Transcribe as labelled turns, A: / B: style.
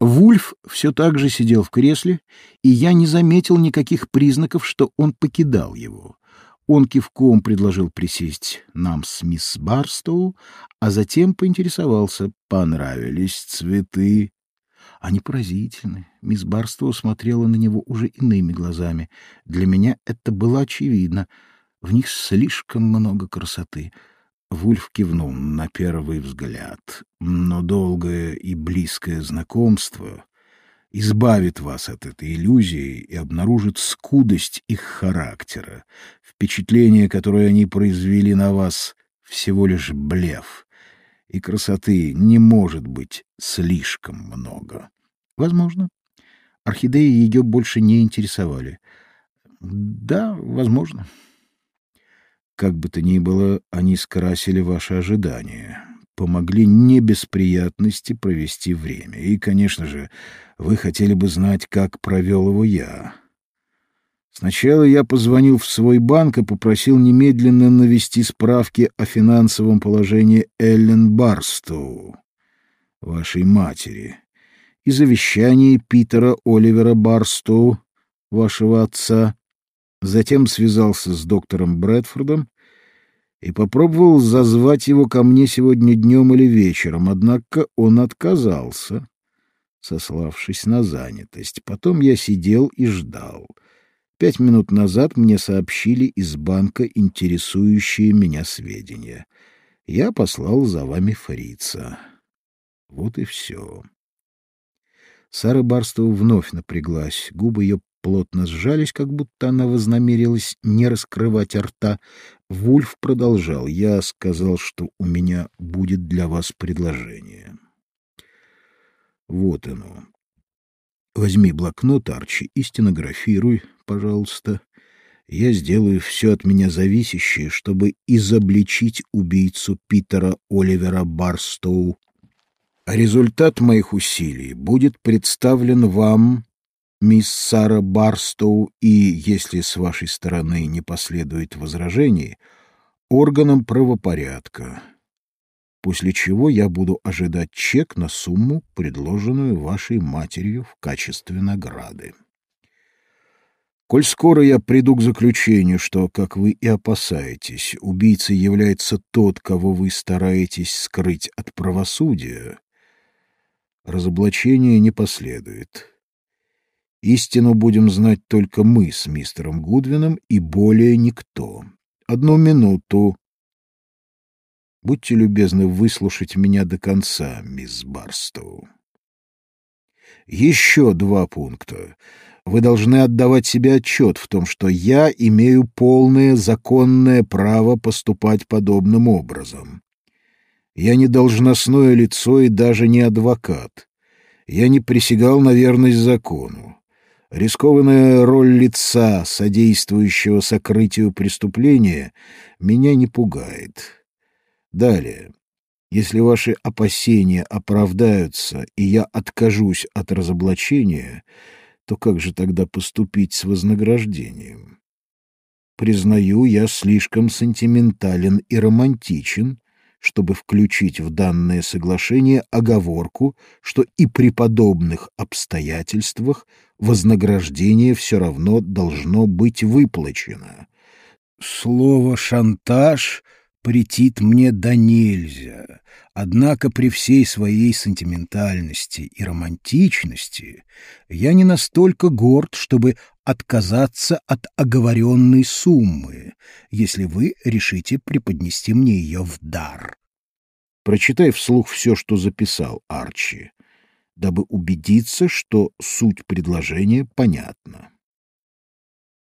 A: Вульф все так же сидел в кресле, и я не заметил никаких признаков, что он покидал его. Он кивком предложил присесть нам с мисс Барстоу, а затем поинтересовался, понравились цветы. Они поразительны. Мисс Барстоу смотрела на него уже иными глазами. Для меня это было очевидно. В них слишком много красоты. Вульф кивнул на первый взгляд, но долгое и близкое знакомство избавит вас от этой иллюзии и обнаружит скудость их характера. Впечатление, которое они произвели на вас, всего лишь блеф, и красоты не может быть слишком много. Возможно. Орхидеи ее больше не интересовали. Да, возможно. Как бы то ни было, они скрасили ваши ожидания, помогли не без приятности провести время. И, конечно же, вы хотели бы знать, как провел его я. Сначала я позвонил в свой банк и попросил немедленно навести справки о финансовом положении Эллен Барстоу, вашей матери, и завещании Питера Оливера Барстоу, вашего отца, Затем связался с доктором Брэдфордом и попробовал зазвать его ко мне сегодня днем или вечером, однако он отказался, сославшись на занятость. Потом я сидел и ждал. Пять минут назад мне сообщили из банка интересующие меня сведения. Я послал за вами фрица. Вот и все. Сара Барстова вновь напряглась, губы ее плотно сжались, как будто она вознамерилась не раскрывать рта. Вульф продолжал. «Я сказал, что у меня будет для вас предложение». «Вот оно. Возьми блокнот, Арчи, и стенографируй, пожалуйста. Я сделаю все от меня зависящее, чтобы изобличить убийцу Питера Оливера Барстоу. Результат моих усилий будет представлен вам мисс Сара Барстоу и, если с вашей стороны не последует возражений, органам правопорядка, после чего я буду ожидать чек на сумму, предложенную вашей матерью в качестве награды. Коль скоро я приду к заключению, что, как вы и опасаетесь, убийцей является тот, кого вы стараетесь скрыть от правосудия, разоблачение не последует. Истину будем знать только мы с мистером Гудвином и более никто. Одну минуту. Будьте любезны выслушать меня до конца, мисс Барстоу. Еще два пункта. Вы должны отдавать себе отчет в том, что я имею полное законное право поступать подобным образом. Я не должностное лицо и даже не адвокат. Я не присягал на верность закону. Рискованная роль лица, содействующего сокрытию преступления, меня не пугает. Далее. Если ваши опасения оправдаются, и я откажусь от разоблачения, то как же тогда поступить с вознаграждением? Признаю, я слишком сентиментален и романтичен, чтобы включить в данное соглашение оговорку, что и при подобных обстоятельствах вознаграждение все равно должно быть выплачено. Слово «шантаж» претит мне до нельзя, однако при всей своей сентиментальности и романтичности я не настолько горд, чтобы отказаться от оговоренной суммы, если вы решите преподнести мне ее в дар. Прочитай вслух все, что записал Арчи, дабы убедиться, что суть предложения понятна.